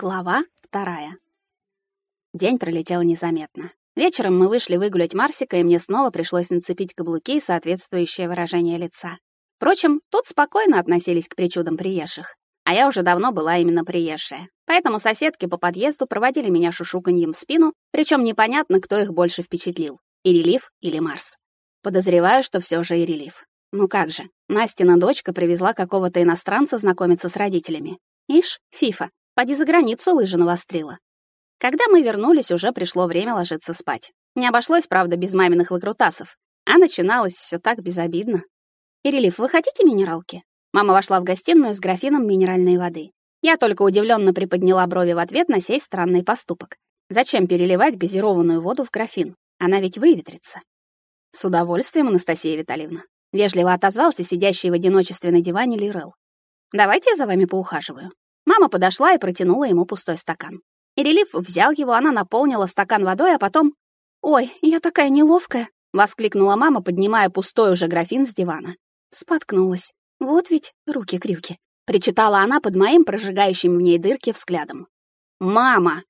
Глава вторая. День пролетел незаметно. Вечером мы вышли выгулять Марсика, и мне снова пришлось нацепить каблуки и соответствующее выражение лица. Впрочем, тут спокойно относились к причудам приезжих. А я уже давно была именно приезжая. Поэтому соседки по подъезду проводили меня шушуканьем в спину, причем непонятно, кто их больше впечатлил — Ирелив или Марс. Подозреваю, что все же Ирелив. Ну как же, Настина дочка привезла какого-то иностранца знакомиться с родителями. Ишь, Фифа, Поди за границу лыжи навострила. Когда мы вернулись, уже пришло время ложиться спать. Не обошлось, правда, без маминых выкрутасов. А начиналось все так безобидно. «Ирелиф, вы хотите минералки?» Мама вошла в гостиную с графином минеральной воды. Я только удивленно приподняла брови в ответ на сей странный поступок. Зачем переливать газированную воду в графин? Она ведь выветрится. С удовольствием, Анастасия Витальевна. Вежливо отозвался сидящий в одиночестве на диване Лирел. Давайте я за вами поухаживаю. Мама подошла и протянула ему пустой стакан. Ирелив взял его, она наполнила стакан водой, а потом... «Ой, я такая неловкая!» — воскликнула мама, поднимая пустой уже графин с дивана. Споткнулась. Вот ведь руки-крюки. Причитала она под моим прожигающим в ней дырки взглядом. «Мама!»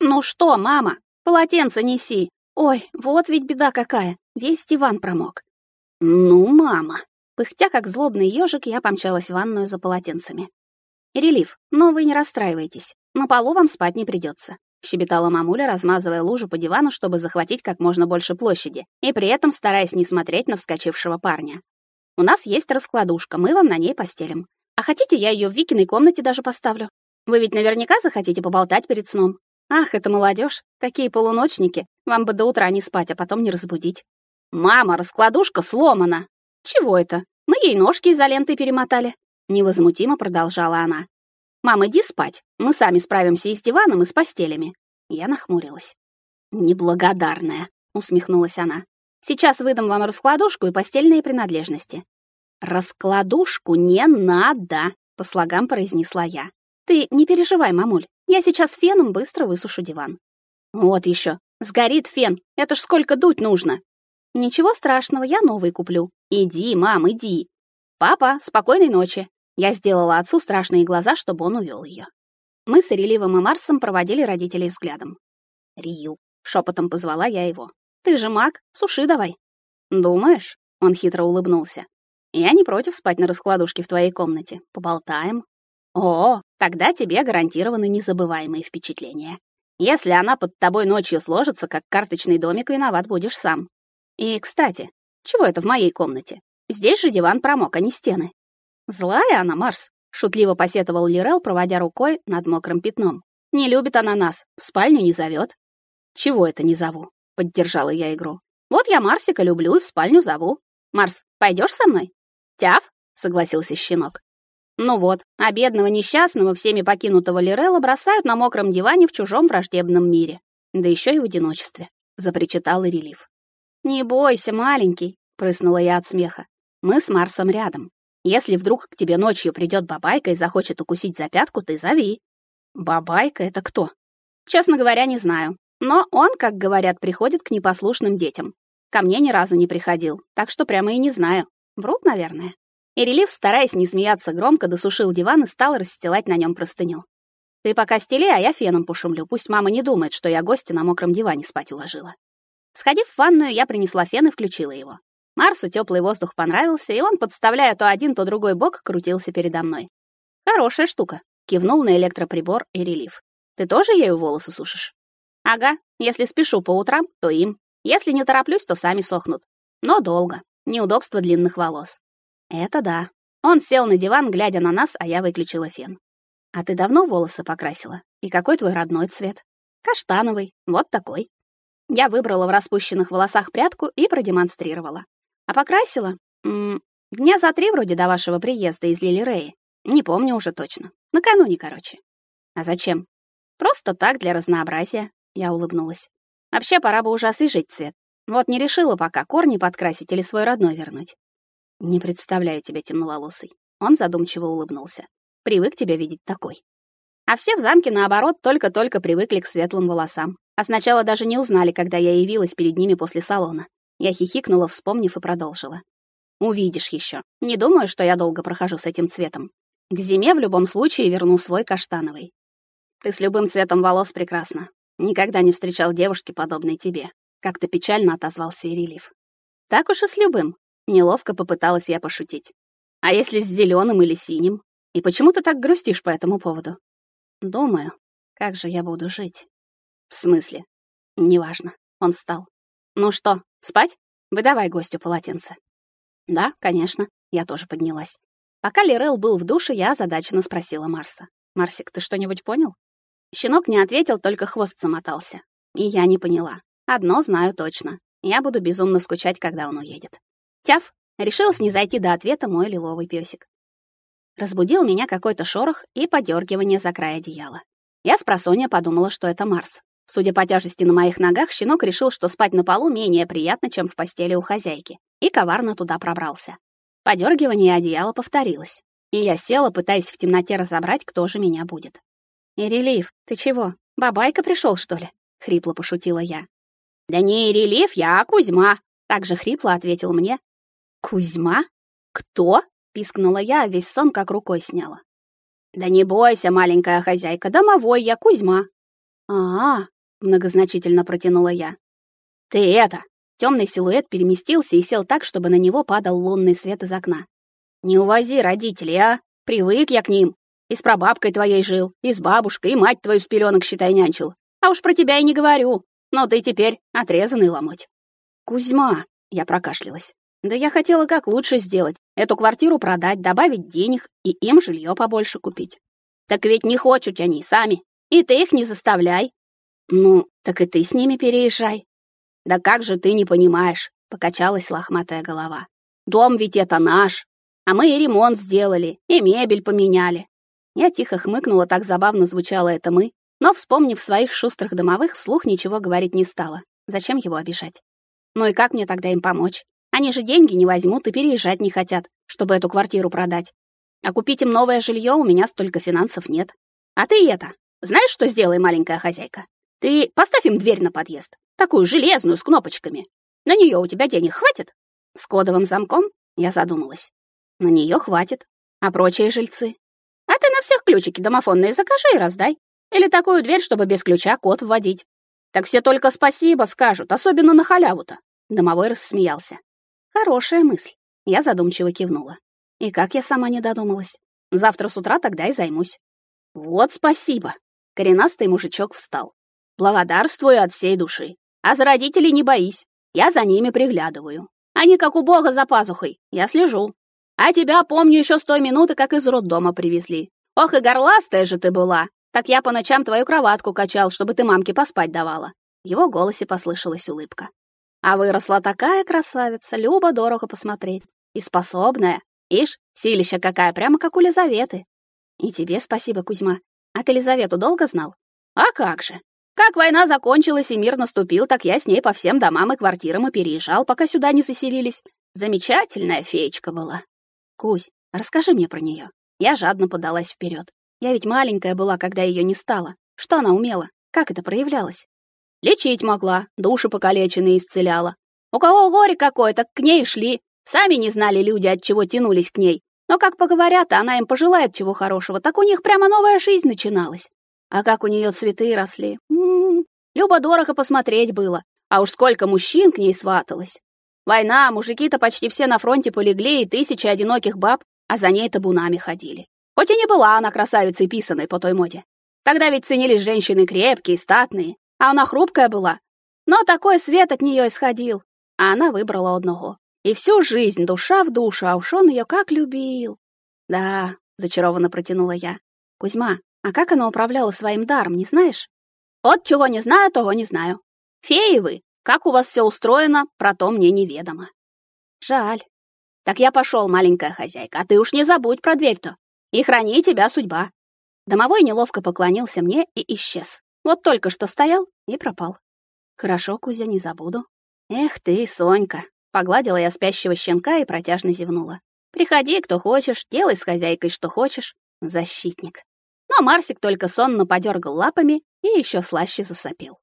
«Ну что, мама? Полотенце неси!» «Ой, вот ведь беда какая! Весь диван промок!» «Ну, мама!» Пыхтя, как злобный ежик, я помчалась в ванную за полотенцами. «Релиф, но вы не расстраивайтесь. На полу вам спать не придется», — щебетала мамуля, размазывая лужу по дивану, чтобы захватить как можно больше площади, и при этом стараясь не смотреть на вскочившего парня. «У нас есть раскладушка, мы вам на ней постелим. А хотите, я ее в Викиной комнате даже поставлю? Вы ведь наверняка захотите поболтать перед сном. Ах, это молодежь, такие полуночники. Вам бы до утра не спать, а потом не разбудить. Мама, раскладушка сломана. Чего это? Мы ей ножки изолентой перемотали. Невозмутимо продолжала она. «Мам, иди спать. Мы сами справимся и с диваном, и с постелями». Я нахмурилась. «Неблагодарная», — усмехнулась она. «Сейчас выдам вам раскладушку и постельные принадлежности». «Раскладушку не надо», — по слогам произнесла я. «Ты не переживай, мамуль. Я сейчас феном быстро высушу диван». «Вот еще. Сгорит фен. Это ж сколько дуть нужно». «Ничего страшного, я новый куплю. Иди, мам, иди. Папа, спокойной ночи». Я сделала отцу страшные глаза, чтобы он увел ее. Мы с Иреливым и Марсом проводили родителей взглядом. «Рил», — шепотом позвала я его. «Ты же маг, суши давай». «Думаешь?» — он хитро улыбнулся. «Я не против спать на раскладушке в твоей комнате. Поболтаем». «О, тогда тебе гарантированы незабываемые впечатления. Если она под тобой ночью сложится, как карточный домик, виноват будешь сам. И, кстати, чего это в моей комнате? Здесь же диван промок, а не стены. «Злая она, Марс», — шутливо посетовал Лирел, проводя рукой над мокрым пятном. «Не любит она нас, в спальню не зовет». «Чего это не зову?» — поддержала я игру. «Вот я Марсика люблю и в спальню зову. Марс, пойдешь со мной?» «Тяв», — согласился щенок. Ну вот, а бедного несчастного, всеми покинутого Лирелла бросают на мокром диване в чужом враждебном мире. Да еще и в одиночестве, — запричитал Ирелив. «Не бойся, маленький», — прыснула я от смеха. «Мы с Марсом рядом. Если вдруг к тебе ночью придет бабайка и захочет укусить за пятку, ты зови. Бабайка — это кто? Честно говоря, не знаю. Но он, как говорят, приходит к непослушным детям. Ко мне ни разу не приходил, так что прямо и не знаю. Врут, наверное. И стараясь не смеяться громко, досушил диван и стал расстилать на нем простыню. Ты пока стели, а я феном пошумлю, пусть мама не думает, что я гостя на мокром диване спать уложила. Сходив в ванную, я принесла фен и включила его. Марсу теплый воздух понравился, и он, подставляя то один, то другой бок, крутился передо мной. «Хорошая штука», — кивнул на электроприбор и релиф. «Ты тоже ею волосы сушишь?» «Ага, если спешу по утрам, то им. Если не тороплюсь, то сами сохнут. Но долго. Неудобство длинных волос». «Это да». Он сел на диван, глядя на нас, а я выключила фен. «А ты давно волосы покрасила? И какой твой родной цвет?» «Каштановый. Вот такой». Я выбрала в распущенных волосах прядку и продемонстрировала. А покрасила? М -м, дня за три вроде до вашего приезда из Лили Не помню уже точно. Накануне, короче. А зачем? Просто так, для разнообразия. Я улыбнулась. Вообще, пора бы уже освежить цвет. Вот не решила пока, корни подкрасить или свой родной вернуть. Не представляю тебя темноволосый. Он задумчиво улыбнулся. Привык тебя видеть такой. А все в замке, наоборот, только-только привыкли к светлым волосам. А сначала даже не узнали, когда я явилась перед ними после салона. Я хихикнула, вспомнив и продолжила. Увидишь еще. Не думаю, что я долго прохожу с этим цветом. К зиме в любом случае верну свой каштановый. ты с любым цветом волос прекрасна. Никогда не встречал девушки, подобной тебе. Как-то печально отозвался Ирелив. Так уж и с любым. Неловко попыталась я пошутить. А если с зеленым или синим? И почему ты так грустишь по этому поводу? Думаю, как же я буду жить? В смысле? Неважно. Он встал. Ну что, спать? Выдавай гостю полотенце. Да, конечно. Я тоже поднялась. Пока Лирел был в душе, я озадаченно спросила Марса. «Марсик, ты что-нибудь понял?» Щенок не ответил, только хвост замотался. И я не поняла. Одно знаю точно. Я буду безумно скучать, когда он уедет. Тяф, решил снизойти до ответа мой лиловый песик. Разбудил меня какой-то шорох и подергивание за край одеяла. Я с просонья подумала, что это Марс. Судя по тяжести на моих ногах, щенок решил, что спать на полу менее приятно, чем в постели у хозяйки, и коварно туда пробрался. Подергивание одеяла повторилось, и я села, пытаясь в темноте разобрать, кто же меня будет. «Ирелив, ты чего, бабайка пришел, что ли?» — хрипло пошутила я. «Да не Ирелив, я Кузьма», — так же хрипло ответил мне. «Кузьма? Кто?» пискнула я, весь сон как рукой сняла. Да не бойся, маленькая хозяйка, домовой я, Кузьма. А, -а, -а многозначительно протянула я. Ты это. Темный силуэт переместился и сел так, чтобы на него падал лунный свет из окна. Не увози родителей, а? Привык я к ним. И с прабабкой твоей жил, и с бабушкой, и мать твою с пеленок, считай, нянчил. А уж про тебя и не говорю. Но ты теперь отрезанный ломоть. Кузьма, я прокашлялась. Да я хотела как лучше сделать. Эту квартиру продать, добавить денег и им жилье побольше купить. Так ведь не хотят они сами. И ты их не заставляй. Ну, так и ты с ними переезжай. Да как же ты не понимаешь, покачалась лохматая голова. Дом ведь это наш. А мы и ремонт сделали, и мебель поменяли. Я тихо хмыкнула, так забавно звучало это мы, но, вспомнив своих шустрых домовых, вслух ничего говорить не стала. Зачем его обижать? Ну и как мне тогда им помочь? Они же деньги не возьмут и переезжать не хотят, чтобы эту квартиру продать. А купить им новое жилье у меня столько финансов нет. А ты это, знаешь, что сделай, маленькая хозяйка? Ты поставь им дверь на подъезд, такую железную, с кнопочками. На нее у тебя денег хватит? С кодовым замком? Я задумалась. На нее хватит. А прочие жильцы? А ты на всех ключики домофонные закажи и раздай. Или такую дверь, чтобы без ключа код вводить. Так все только спасибо скажут, особенно на халяву-то. Домовой рассмеялся. Хорошая мысль. Я задумчиво кивнула. И как я сама не додумалась. Завтра с утра тогда и займусь. Вот спасибо. Коренастый мужичок встал. Благодарствую от всей души. А за родителей не боись. Я за ними приглядываю. Они как у бога за пазухой. Я слежу. А тебя помню еще с той минуты, как из роддома привезли. Ох, и горластая же ты была. Так я по ночам твою кроватку качал, чтобы ты мамке поспать давала. В его голосе послышалась улыбка. А выросла такая красавица, любо дорого посмотреть. И способная. Ишь, силища какая, прямо как у Лизаветы. И тебе спасибо, Кузьма. А ты Лизавету долго знал? А как же? Как война закончилась и мир наступил, так я с ней по всем домам и квартирам и переезжал, пока сюда не заселились. Замечательная феечка была. Кузь, расскажи мне про нее. Я жадно подалась вперед. Я ведь маленькая была, когда ее не стало. Что она умела? Как это проявлялось? Лечить могла, души покалеченные исцеляла. У кого горе какое, так к ней шли. Сами не знали люди, от чего тянулись к ней. Но как поговорят, она им пожелает чего хорошего, так у них прямо новая жизнь начиналась. А как у нее цветы росли. М -м -м. Любо-дорого посмотреть было. А уж сколько мужчин к ней сваталось. Война, мужики-то почти все на фронте полегли, и тысячи одиноких баб, а за ней табунами ходили. Хоть и не была она красавицей писаной по той моде. Тогда ведь ценились женщины крепкие, статные, а она хрупкая была. Но такой свет от нее исходил, а она выбрала одного. И всю жизнь душа в душу, а уж он ее как любил. Да, зачарованно протянула я. Кузьма, а как она управляла своим даром, не знаешь? Вот чего не знаю, того не знаю. Феи вы, как у вас все устроено, про то мне неведомо. Жаль. Так я пошел, маленькая хозяйка, а ты уж не забудь про дверь-то. И храни тебя судьба. Домовой неловко поклонился мне и исчез. Вот только что стоял и пропал. Хорошо, Кузя, не забуду. Эх ты, Сонька. Погладила я спящего щенка и протяжно зевнула. Приходи, кто хочешь, делай с хозяйкой, что хочешь. Защитник. Но Марсик только сонно подергал лапами и еще слаще засопил.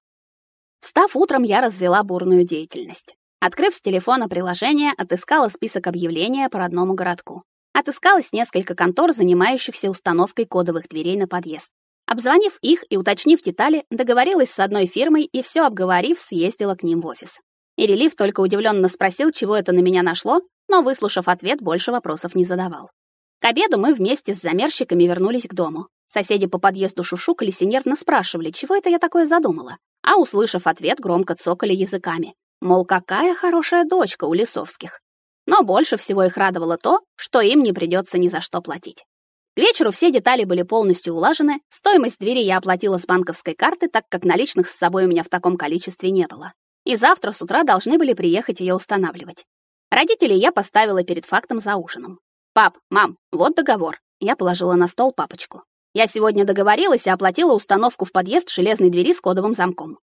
Встав утром, я развела бурную деятельность. Открыв с телефона приложение, отыскала список объявления по родному городку. Отыскалось несколько контор, занимающихся установкой кодовых дверей на подъезд. Обзвонив их и уточнив детали, договорилась с одной фирмой и все обговорив, съездила к ним в офис. И релиф только удивленно спросил, чего это на меня нашло, но, выслушав ответ, больше вопросов не задавал. К обеду мы вместе с замерщиками вернулись к дому. Соседи по подъезду шушукались и нервно спрашивали, чего это я такое задумала. А, услышав ответ, громко цокали языками. Мол, какая хорошая дочка у Лисовских. Но больше всего их радовало то, что им не придется ни за что платить. К вечеру все детали были полностью улажены, стоимость двери я оплатила с банковской карты, так как наличных с собой у меня в таком количестве не было. И завтра с утра должны были приехать ее устанавливать. Родителей я поставила перед фактом за ужином. «Пап, мам, вот договор». Я положила на стол папочку. Я сегодня договорилась и оплатила установку в подъезд железной двери с кодовым замком.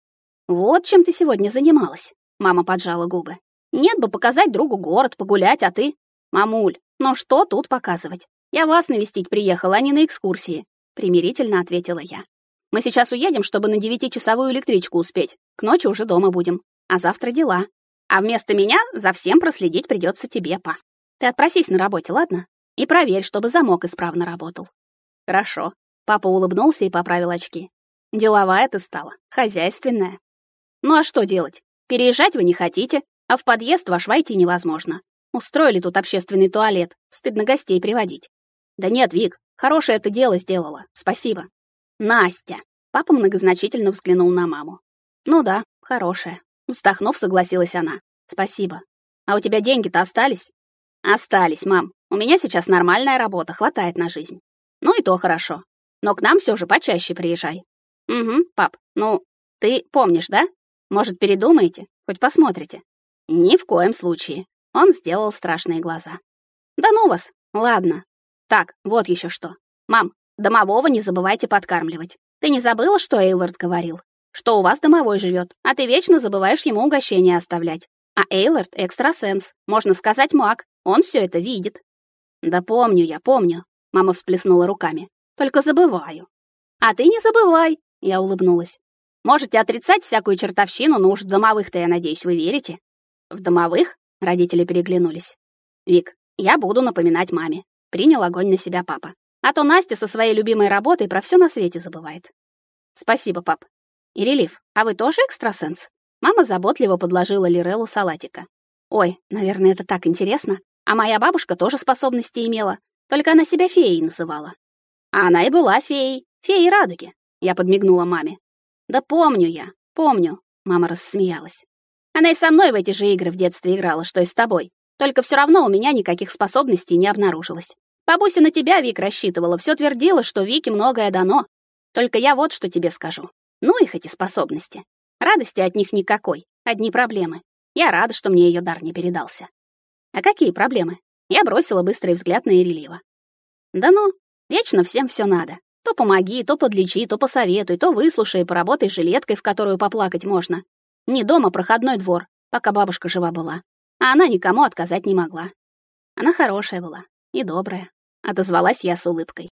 Вот чем ты сегодня занималась. Мама поджала губы. Нет бы показать другу город, погулять, а ты? Мамуль, ну что тут показывать? Я вас навестить приехала, а не на экскурсии, примирительно ответила я. Мы сейчас уедем, чтобы на девятичасовую электричку успеть. К ночи уже дома будем. А завтра дела. А вместо меня за всем проследить придется тебе, па. Ты отпросись на работе, ладно? И проверь, чтобы замок исправно работал. Хорошо. Папа улыбнулся и поправил очки. Деловая ты стала, хозяйственная. Ну а что делать? Переезжать вы не хотите, а в подъезд ваш войти невозможно. Устроили тут общественный туалет, стыдно гостей приводить. Да нет, Вик, хорошее это дело сделала, спасибо. Настя. Папа многозначительно взглянул на маму. Ну да, хорошее. Вздохнув, согласилась она. Спасибо. А у тебя деньги-то остались? Остались, мам. У меня сейчас нормальная работа, хватает на жизнь. Ну и то хорошо. Но к нам все же почаще приезжай. Угу, пап. Ну, ты помнишь, да? Может, передумаете? Хоть посмотрите. Ни в коем случае. Он сделал страшные глаза. Да ну вас. Ладно. Так, вот еще что. Мам, домового не забывайте подкармливать. Ты не забыла, что Эйлорд говорил? Что у вас домовой живет, а ты вечно забываешь ему угощения оставлять. А Эйлорд — экстрасенс, можно сказать, маг. Он все это видит. Да помню я, помню. Мама всплеснула руками. Только забываю. А ты не забывай, я улыбнулась. Можете отрицать всякую чертовщину, но уж в домовых-то, я надеюсь, вы верите. В домовых? Родители переглянулись. Вик, я буду напоминать маме. Принял огонь на себя папа. А то Настя со своей любимой работой про все на свете забывает. Спасибо, пап. И а вы тоже экстрасенс? Мама заботливо подложила Лиреллу салатика. Ой, наверное, это так интересно. А моя бабушка тоже способности имела. Только она себя феей называла. А она и была феей, феей радуги. Я подмигнула маме. Да помню я, помню. Мама рассмеялась. Она и со мной в эти же игры в детстве играла, что и с тобой. Только все равно у меня никаких способностей не обнаружилось. Бабуся на тебя, Вик, рассчитывала, все твердила, что Вике многое дано. Только я вот что тебе скажу. Ну их эти способности. Радости от них никакой, одни проблемы. Я рада, что мне ее дар не передался. А какие проблемы? Я бросила быстрый взгляд на Ирелива. Да ну, вечно всем все надо. То помоги, то подлечи, то посоветуй, то выслушай, поработай жилеткой, в которую поплакать можно. Не дома, проходной двор, пока бабушка жива была. А она никому отказать не могла. Она хорошая была и добрая. Отозвалась я с улыбкой.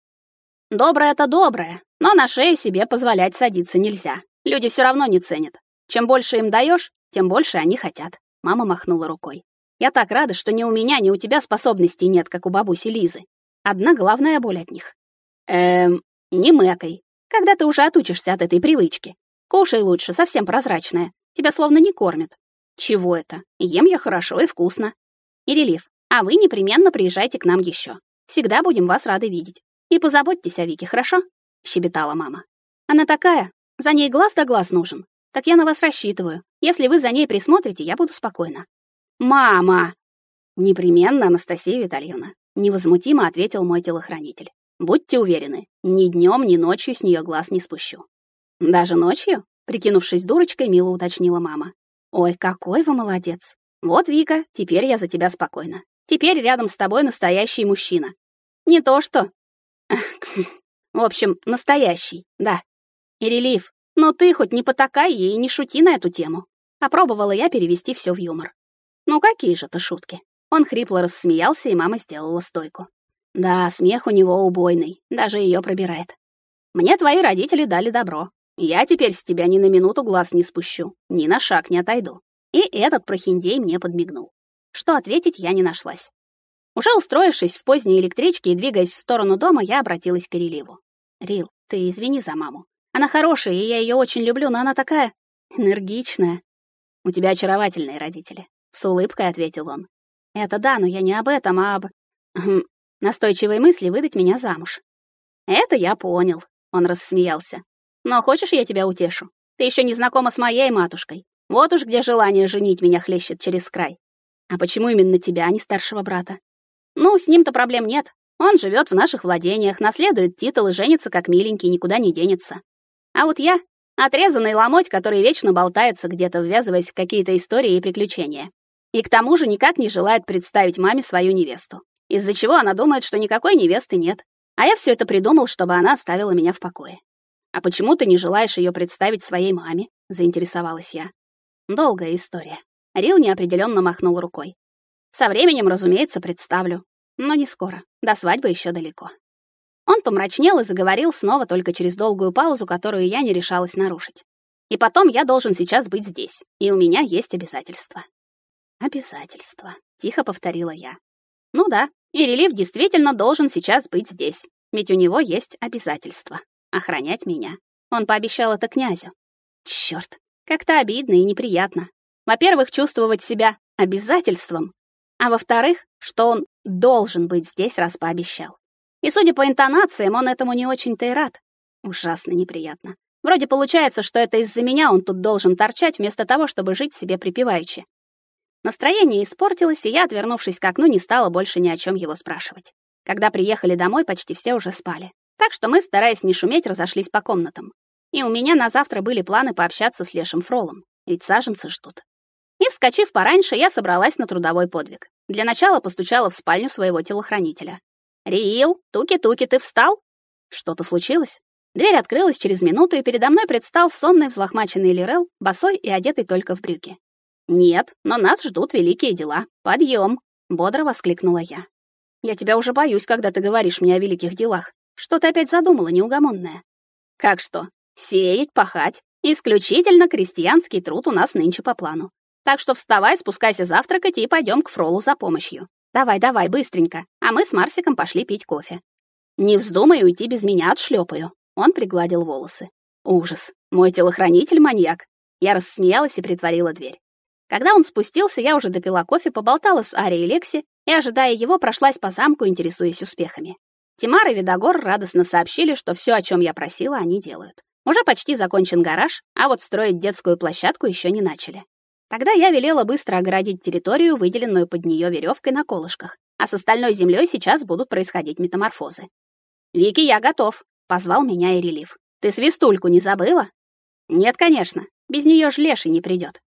Добрая-то добрая, но на шею себе позволять садиться нельзя. Люди все равно не ценят. Чем больше им даешь, тем больше они хотят. Мама махнула рукой. Я так рада, что ни у меня, ни у тебя способностей нет, как у бабуси Лизы. Одна главная боль от них. Эм, не мэкай. Когда ты уже отучишься от этой привычки. Кушай лучше, совсем прозрачная. Тебя словно не кормят. Чего это? Ем я хорошо и вкусно. Ирелив, а вы непременно приезжайте к нам еще. Всегда будем вас рады видеть. И позаботьтесь о Вике, хорошо? щебетала мама. Она такая, за ней глаз да глаз нужен. Так я на вас рассчитываю. Если вы за ней присмотрите, я буду спокойна. Мама! Непременно, Анастасия Витальевна, невозмутимо ответил мой телохранитель. Будьте уверены, ни днем, ни ночью с нее глаз не спущу. Даже ночью? Прикинувшись дурочкой, мило уточнила мама. Ой, какой вы молодец. Вот, Вика, теперь я за тебя спокойна. Теперь рядом с тобой настоящий мужчина. Не то что... В общем, настоящий, да. И релиф. Но ты хоть не потакай ей и не шути на эту тему. Попробовала я перевести все в юмор. Ну какие же это шутки? Он хрипло рассмеялся, и мама сделала стойку. Да, смех у него убойный, даже ее пробирает. Мне твои родители дали добро. Я теперь с тебя ни на минуту глаз не спущу, ни на шаг не отойду. И этот прохиндей мне подмигнул. Что ответить я не нашлась. Уже устроившись в поздней электричке и двигаясь в сторону дома, я обратилась к Кириллеву. Рил, ты извини за маму. Она хорошая, и я ее очень люблю, но она такая энергичная. У тебя очаровательные родители, с улыбкой ответил он. Это да, но я не об этом, а об хм, настойчивой мысли выдать меня замуж. Это я понял, он рассмеялся. Но хочешь, я тебя утешу? Ты еще не знакома с моей матушкой. Вот уж где желание женить меня хлещет через край. А почему именно тебя, а не старшего брата? Ну, с ним-то проблем нет. Он живет в наших владениях, наследует титул и женится как миленький, никуда не денется. А вот я — отрезанный ломоть, который вечно болтается где-то, ввязываясь в какие-то истории и приключения. И к тому же никак не желает представить маме свою невесту. Из-за чего она думает, что никакой невесты нет. А я все это придумал, чтобы она оставила меня в покое. «А почему ты не желаешь ее представить своей маме?» — заинтересовалась я. Долгая история. Рил неопределенно махнул рукой. Со временем, разумеется, представлю. Но не скоро. До свадьбы еще далеко. Он помрачнел и заговорил снова только через долгую паузу, которую я не решалась нарушить. И потом я должен сейчас быть здесь, и у меня есть обязательства. Обязательства, тихо повторила я. Ну да, и релиф действительно должен сейчас быть здесь, ведь у него есть обязательства охранять меня. Он пообещал это князю. Чёрт, как-то обидно и неприятно. Во-первых, чувствовать себя обязательством, а во-вторых, что он должен быть здесь, раз пообещал. И судя по интонациям, он этому не очень-то и рад. Ужасно неприятно. Вроде получается, что это из-за меня он тут должен торчать, вместо того, чтобы жить себе припеваючи. Настроение испортилось, и я, отвернувшись к окну, не стала больше ни о чем его спрашивать. Когда приехали домой, почти все уже спали. Так что мы, стараясь не шуметь, разошлись по комнатам. И у меня на завтра были планы пообщаться с Лешим Фролом, ведь саженцы ждут. И, вскочив пораньше, я собралась на трудовой подвиг. Для начала постучала в спальню своего телохранителя. «Риил, туки-туки, ты встал?» Что-то случилось? Дверь открылась через минуту, и передо мной предстал сонный взлохмаченный Лирел, босой и одетый только в брюки. «Нет, но нас ждут великие дела. Подъем!» — бодро воскликнула я. «Я тебя уже боюсь, когда ты говоришь мне о великих делах. Что ты опять задумала, неугомонная?» «Как что? Сеять, пахать. Исключительно крестьянский труд у нас нынче по плану. Так что вставай, спускайся завтракать и пойдем к Фролу за помощью. Давай, давай, быстренько. А мы с Марсиком пошли пить кофе. Не вздумай уйти без меня, отшлепаю. Он пригладил волосы. Ужас. Мой телохранитель маньяк. Я рассмеялась и притворила дверь. Когда он спустился, я уже допила кофе, поболтала с Арией и Лекси и, ожидая его, прошлась по замку, интересуясь успехами. Тимар и Видогор радостно сообщили, что все, о чем я просила, они делают. Уже почти закончен гараж, а вот строить детскую площадку еще не начали. Тогда я велела быстро огородить территорию, выделенную под нее веревкой на колышках, а с остальной землей сейчас будут происходить метаморфозы. «Вики, я готов», — позвал меня Ирелив. «Ты свистульку не забыла?» «Нет, конечно. Без нее ж Леший не придет».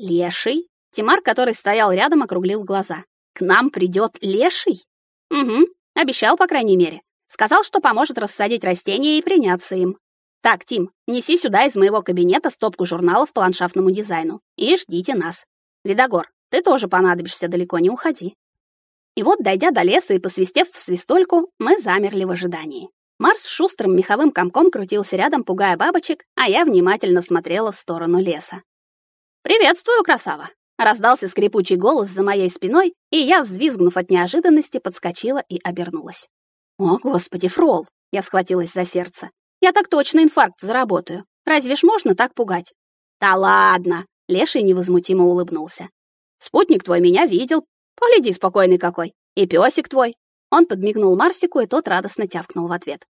«Леший?» Тимар, который стоял рядом, округлил глаза. «К нам придет Леший?» «Угу, обещал, по крайней мере. Сказал, что поможет рассадить растения и приняться им. Так, Тим, неси сюда из моего кабинета стопку журналов по ландшафтному дизайну и ждите нас. Видогор, ты тоже понадобишься, далеко не уходи. И вот, дойдя до леса и посвистев в свистольку, мы замерли в ожидании. Марс шустрым меховым комком крутился рядом, пугая бабочек, а я внимательно смотрела в сторону леса. «Приветствую, красава!» Раздался скрипучий голос за моей спиной, и я, взвизгнув от неожиданности, подскочила и обернулась. «О, господи, Фрол!» Я схватилась за сердце. Я так точно инфаркт заработаю. Разве ж можно так пугать? Да ладно, Леший невозмутимо улыбнулся. Спутник твой меня видел. Погляди, спокойный какой. И песик твой. Он подмигнул Марсику, и тот радостно тявкнул в ответ.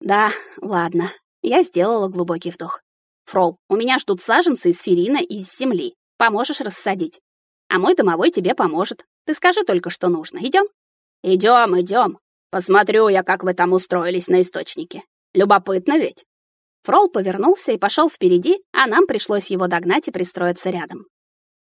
Да, ладно. Я сделала глубокий вдох. Фрол, у меня ждут саженцы из ферина и из земли. Поможешь рассадить. А мой домовой тебе поможет. Ты скажи только, что нужно. Идем? Идем, идем. Посмотрю я, как вы там устроились на источнике. Любопытно ведь. Фрол повернулся и пошел впереди, а нам пришлось его догнать и пристроиться рядом.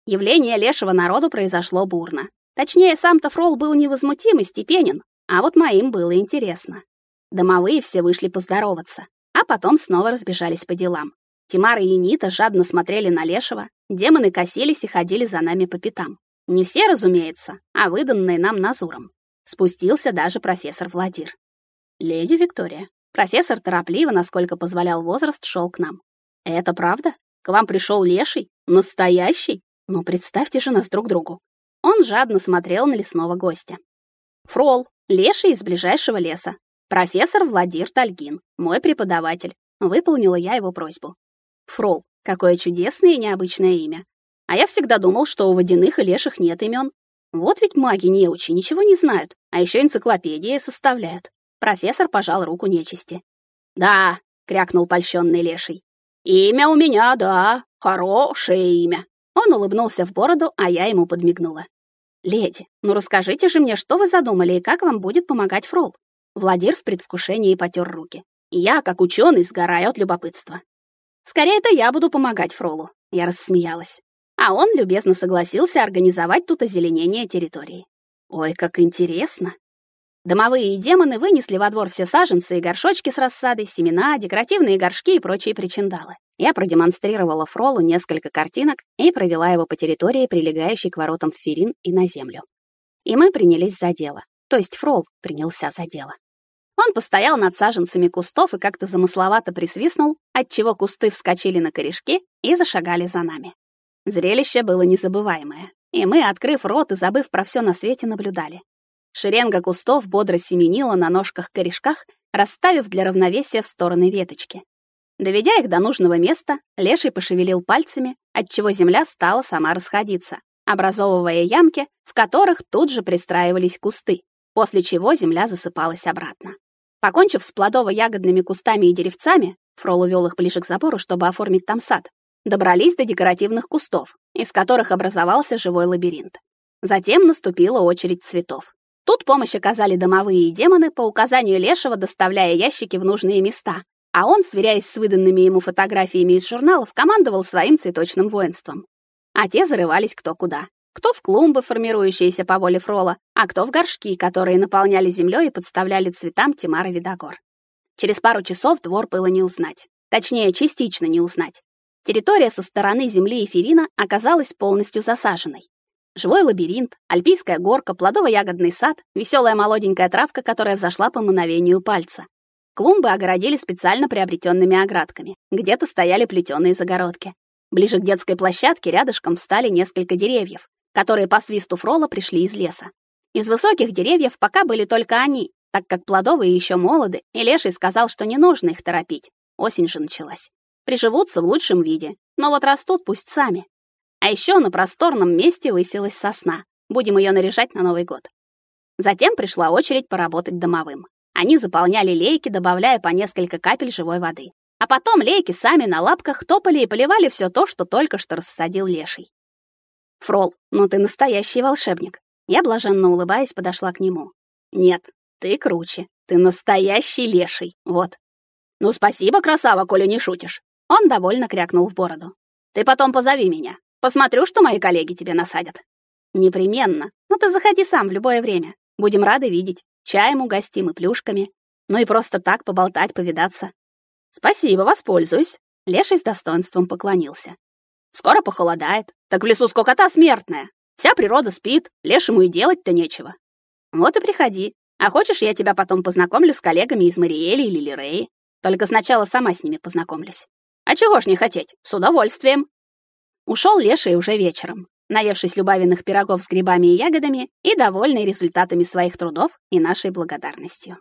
Явление лешего народу произошло бурно. Точнее, сам-то Фрол был невозмутим и степенен, а вот моим было интересно. Домовые все вышли поздороваться, а потом снова разбежались по делам. Тимара и Нита жадно смотрели на лешего, демоны косились и ходили за нами по пятам. Не все, разумеется, а выданные нам Назуром. Спустился даже профессор Владир. «Леди Виктория, Профессор торопливо, насколько позволял возраст, шел к нам. «Это правда? К вам пришел леший? Настоящий? Ну, представьте же нас друг другу». Он жадно смотрел на лесного гостя. «Фрол, леший из ближайшего леса. Профессор Владимир Тальгин, мой преподаватель. Выполнила я его просьбу. Фрол, какое чудесное и необычное имя. А я всегда думал, что у водяных и леших нет имен. Вот ведь маги неучи ничего не знают, а еще энциклопедии составляют. Профессор пожал руку нечисти. «Да», — крякнул польщенный леший. «Имя у меня, да, хорошее имя». Он улыбнулся в бороду, а я ему подмигнула. «Леди, ну расскажите же мне, что вы задумали и как вам будет помогать Фрол?» Владир в предвкушении потер руки. Я, как ученый, сгораю от любопытства. «Скорее это я буду помогать Фролу», — я рассмеялась. А он любезно согласился организовать тут озеленение территории. Ой, как интересно. Домовые демоны вынесли во двор все саженцы и горшочки с рассадой, семена, декоративные горшки и прочие причиндалы. Я продемонстрировала Фролу несколько картинок и провела его по территории, прилегающей к воротам в Ферин и на землю. И мы принялись за дело. То есть Фрол принялся за дело. Он постоял над саженцами кустов и как-то замысловато присвистнул, отчего кусты вскочили на корешки и зашагали за нами. Зрелище было незабываемое, и мы, открыв рот и забыв про все на свете, наблюдали. Шеренга кустов бодро семенила на ножках-корешках, расставив для равновесия в стороны веточки. Доведя их до нужного места, леший пошевелил пальцами, отчего земля стала сама расходиться, образовывая ямки, в которых тут же пристраивались кусты, после чего земля засыпалась обратно. Покончив с плодово-ягодными кустами и деревцами, Фрол увел их ближе к забору, чтобы оформить там сад, добрались до декоративных кустов, из которых образовался живой лабиринт. Затем наступила очередь цветов. Тут помощь оказали домовые демоны по указанию Лешего, доставляя ящики в нужные места, а он, сверяясь с выданными ему фотографиями из журналов, командовал своим цветочным воинством. А те зарывались кто куда. Кто в клумбы, формирующиеся по воле Фрола, а кто в горшки, которые наполняли землей и подставляли цветам Тимара Видогор. Через пару часов двор было не узнать. Точнее, частично не узнать. Территория со стороны земли Эфирина оказалась полностью засаженной. Живой лабиринт, альпийская горка, плодово-ягодный сад, веселая молоденькая травка, которая взошла по мановению пальца. Клумбы огородили специально приобретенными оградками. Где-то стояли плетеные загородки. Ближе к детской площадке рядышком встали несколько деревьев, которые по свисту фрола пришли из леса. Из высоких деревьев пока были только они, так как плодовые еще молоды, и Леший сказал, что не нужно их торопить. Осень же началась. Приживутся в лучшем виде, но вот растут пусть сами. А еще на просторном месте высилась сосна. Будем ее наряжать на Новый год. Затем пришла очередь поработать домовым. Они заполняли лейки, добавляя по несколько капель живой воды. А потом лейки сами на лапках топали и поливали все то, что только что рассадил леший. «Фрол, ну ты настоящий волшебник!» Я, блаженно улыбаясь, подошла к нему. «Нет, ты круче. Ты настоящий леший. Вот». «Ну спасибо, красава, коли не шутишь!» Он довольно крякнул в бороду. «Ты потом позови меня. Посмотрю, что мои коллеги тебе насадят». «Непременно. Ну ты заходи сам в любое время. Будем рады видеть. Чаем угостим и плюшками. Ну и просто так поболтать, повидаться». «Спасибо, воспользуюсь». Леший с достоинством поклонился. Скоро похолодает. Так в лесу скукота смертная. Вся природа спит, лешему и делать-то нечего. Вот и приходи. А хочешь, я тебя потом познакомлю с коллегами из Мариэли или Лиреи? Только сначала сама с ними познакомлюсь. А чего ж не хотеть? С удовольствием. Ушел леший уже вечером, наевшись любавиных пирогов с грибами и ягодами и довольный результатами своих трудов и нашей благодарностью.